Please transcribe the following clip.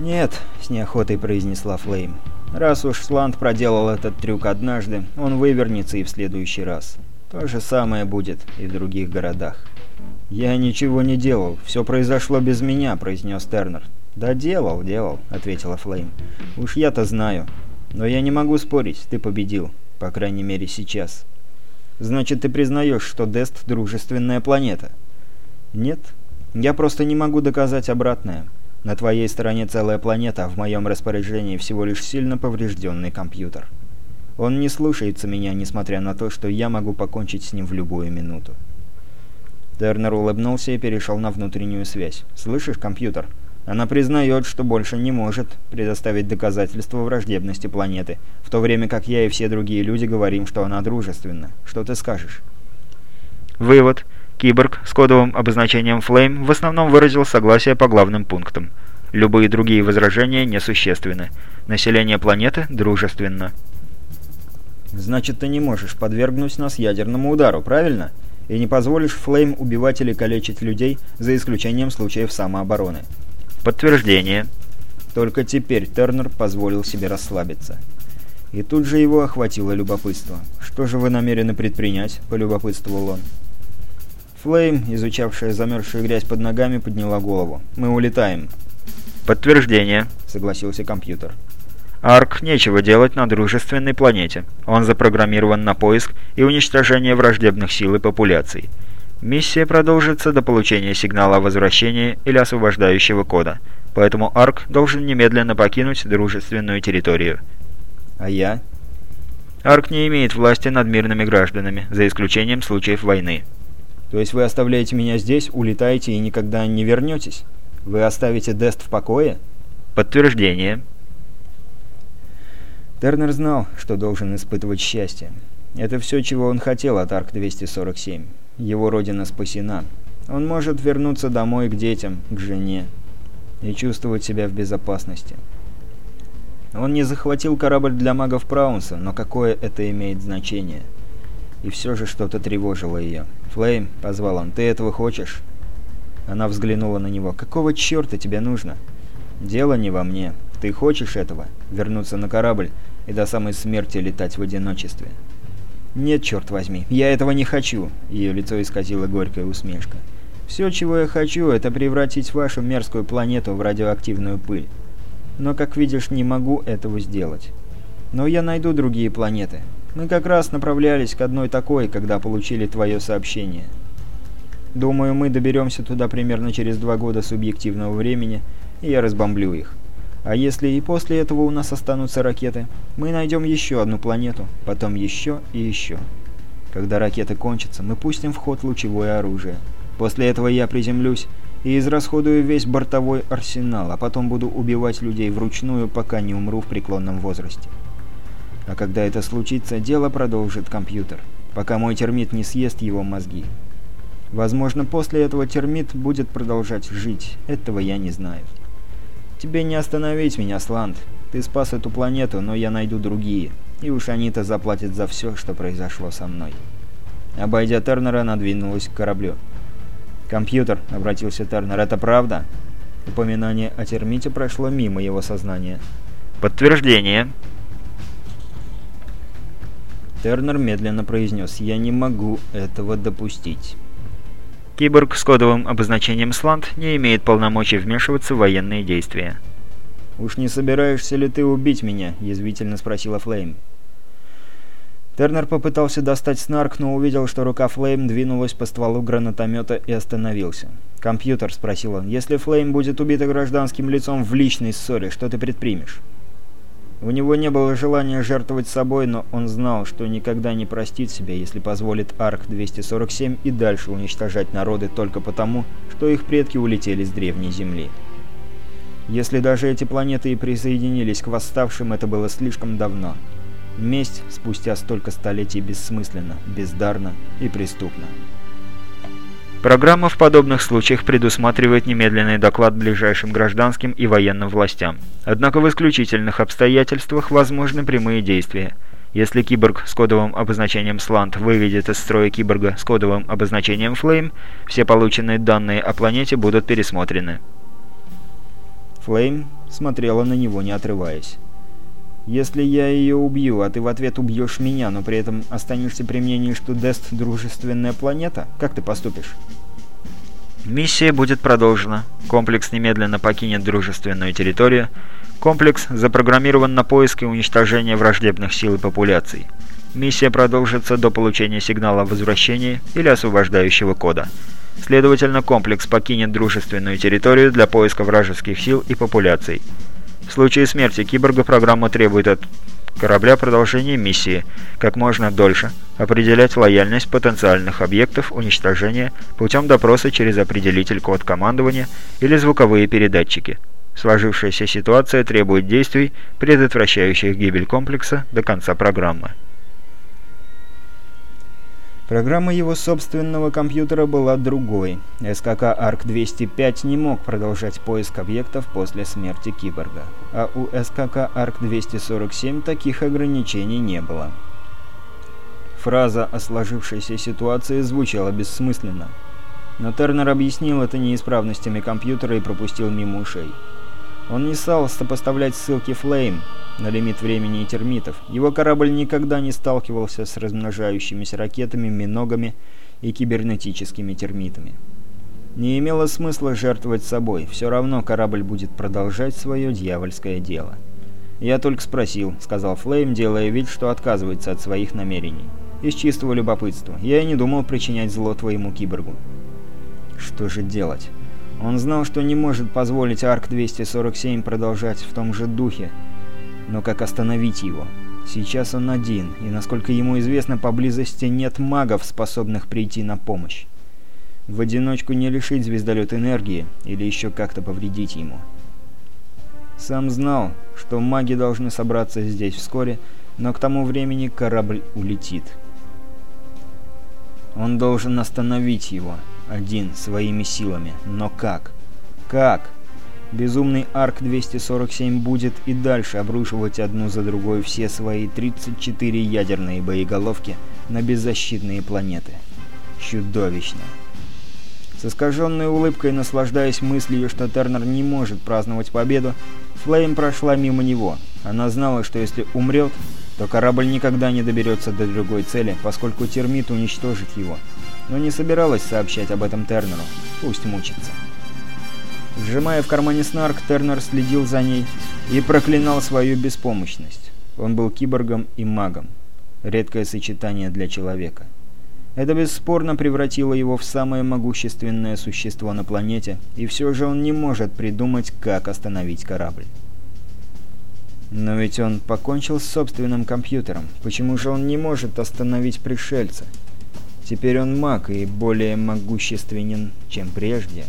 «Нет», — с неохотой произнесла Флейм. «Раз уж Сланд проделал этот трюк однажды, он вывернется и в следующий раз. То же самое будет и в других городах». «Я ничего не делал, все произошло без меня», — произнес Тернер. «Да делал, делал», — ответила Флейм. «Уж я-то знаю. Но я не могу спорить, ты победил. По крайней мере, сейчас». «Значит, ты признаешь, что Дест — дружественная планета?» «Нет. Я просто не могу доказать обратное. На твоей стороне целая планета, в моем распоряжении всего лишь сильно поврежденный компьютер. Он не слушается меня, несмотря на то, что я могу покончить с ним в любую минуту. Тернер улыбнулся и перешел на внутреннюю связь. «Слышишь, компьютер? Она признает, что больше не может предоставить доказательства враждебности планеты, в то время как я и все другие люди говорим, что она дружественна. Что ты скажешь?» Вывод. Киборг с кодовым обозначением Flame в основном выразил согласие по главным пунктам. Любые другие возражения несущественны. Население планеты дружественно. «Значит, ты не можешь подвергнуть нас ядерному удару, правильно? И не позволишь Флейм убивать или калечить людей, за исключением случаев самообороны?» «Подтверждение». Только теперь Тернер позволил себе расслабиться. И тут же его охватило любопытство. «Что же вы намерены предпринять?» – полюбопытствовал он. Флейм, изучавшая замерзшую грязь под ногами, подняла голову. «Мы улетаем». «Подтверждение», — согласился компьютер. «Арк нечего делать на дружественной планете. Он запрограммирован на поиск и уничтожение враждебных сил и популяций. Миссия продолжится до получения сигнала о возвращении или освобождающего кода, поэтому Арк должен немедленно покинуть дружественную территорию». «А я?» Арк не имеет власти над мирными гражданами, за исключением случаев войны. То есть вы оставляете меня здесь, улетаете и никогда не вернетесь? Вы оставите Дест в покое? Подтверждение. Тернер знал, что должен испытывать счастье. Это все, чего он хотел от Арк-247. Его родина спасена. Он может вернуться домой к детям, к жене и чувствовать себя в безопасности. Он не захватил корабль для магов Праунса, но какое это имеет значение? И все же что-то тревожило ее. «Флейм», — позвал он, — «ты этого хочешь?» Она взглянула на него. «Какого черта тебе нужно?» «Дело не во мне. Ты хочешь этого? Вернуться на корабль и до самой смерти летать в одиночестве?» «Нет, черт возьми, я этого не хочу!» Ее лицо исказило горькая усмешка. «Все, чего я хочу, это превратить вашу мерзкую планету в радиоактивную пыль. Но, как видишь, не могу этого сделать. Но я найду другие планеты. Мы как раз направлялись к одной такой, когда получили твое сообщение. Думаю, мы доберемся туда примерно через два года субъективного времени, и я разбомблю их. А если и после этого у нас останутся ракеты, мы найдем еще одну планету, потом еще и еще. Когда ракеты кончатся, мы пустим в ход лучевое оружие. После этого я приземлюсь и израсходую весь бортовой арсенал, а потом буду убивать людей вручную, пока не умру в преклонном возрасте. А когда это случится, дело продолжит компьютер, пока мой термит не съест его мозги. Возможно, после этого термит будет продолжать жить, этого я не знаю. Тебе не остановить меня, Сланд. Ты спас эту планету, но я найду другие, и уж они-то заплатят за все, что произошло со мной. Обойдя Тернера, она двинулась к кораблю. «Компьютер», — обратился Тернер, — «это правда?» Упоминание о термите прошло мимо его сознания. «Подтверждение», Тернер медленно произнес «Я не могу этого допустить». Киборг с кодовым обозначением «Сланд» не имеет полномочий вмешиваться в военные действия. «Уж не собираешься ли ты убить меня?» – язвительно спросила Флейм. Тернер попытался достать снарк, но увидел, что рука Флейм двинулась по стволу гранатомета и остановился. «Компьютер», — спросил он, — «если Флейм будет убита гражданским лицом в личной ссоре, что ты предпримешь?» У него не было желания жертвовать собой, но он знал, что никогда не простит себя, если позволит Арк-247 и дальше уничтожать народы только потому, что их предки улетели с древней Земли. Если даже эти планеты и присоединились к восставшим, это было слишком давно. Месть спустя столько столетий бессмысленна, бездарна и преступна. Программа в подобных случаях предусматривает немедленный доклад ближайшим гражданским и военным властям. Однако в исключительных обстоятельствах возможны прямые действия. Если киборг с кодовым обозначением SLANT выведет из строя киборга с кодовым обозначением FLAME, все полученные данные о планете будут пересмотрены. Флейм смотрела на него, не отрываясь. «Если я ее убью, а ты в ответ убьешь меня, но при этом останешься при мнении, что Дест — дружественная планета, как ты поступишь?» Миссия будет продолжена. Комплекс немедленно покинет дружественную территорию. Комплекс запрограммирован на поиск и уничтожение враждебных сил и популяций. Миссия продолжится до получения сигнала о возвращении или освобождающего кода. Следовательно, комплекс покинет дружественную территорию для поиска вражеских сил и популяций. В случае смерти киборга программа требует от корабля продолжения миссии как можно дольше, определять лояльность потенциальных объектов уничтожения путем допроса через определитель код командования или звуковые передатчики. Сложившаяся ситуация требует действий, предотвращающих гибель комплекса до конца программы. Программа его собственного компьютера была другой. СКК ARC-205 не мог продолжать поиск объектов после смерти киборга. А у СКК ARC-247 таких ограничений не было. Фраза о сложившейся ситуации звучала бессмысленно. Но Тернер объяснил это неисправностями компьютера и пропустил мимо ушей. Он не стал сопоставлять ссылки Flame на лимит времени и термитов. Его корабль никогда не сталкивался с размножающимися ракетами, миногами и кибернетическими термитами. Не имело смысла жертвовать собой, все равно корабль будет продолжать свое дьявольское дело. «Я только спросил», — сказал Флейм, делая вид, что отказывается от своих намерений. «Из чистого любопытства. Я и не думал причинять зло твоему киборгу». Что же делать? Он знал, что не может позволить Арк-247 продолжать в том же духе, но как остановить его? Сейчас он один, и, насколько ему известно, поблизости нет магов, способных прийти на помощь. В одиночку не лишить звездолет энергии или еще как-то повредить ему. Сам знал, что маги должны собраться здесь вскоре, но к тому времени корабль улетит. Он должен остановить его, один, своими силами. Но как? Как? Безумный Арк-247 будет и дальше обрушивать одну за другой все свои 34 ядерные боеголовки на беззащитные планеты. Чудовищно. С искаженной улыбкой, наслаждаясь мыслью, что Тернер не может праздновать победу, Флейм прошла мимо него. Она знала, что если умрет, то корабль никогда не доберется до другой цели, поскольку термит уничтожит его. Но не собиралась сообщать об этом Тернеру. Пусть мучится. Сжимая в кармане снарк, Тернер следил за ней и проклинал свою беспомощность. Он был киборгом и магом. Редкое сочетание для человека. Это бесспорно превратило его в самое могущественное существо на планете, и все же он не может придумать, как остановить корабль. Но ведь он покончил с собственным компьютером. Почему же он не может остановить пришельца? Теперь он маг и более могущественен, чем прежде.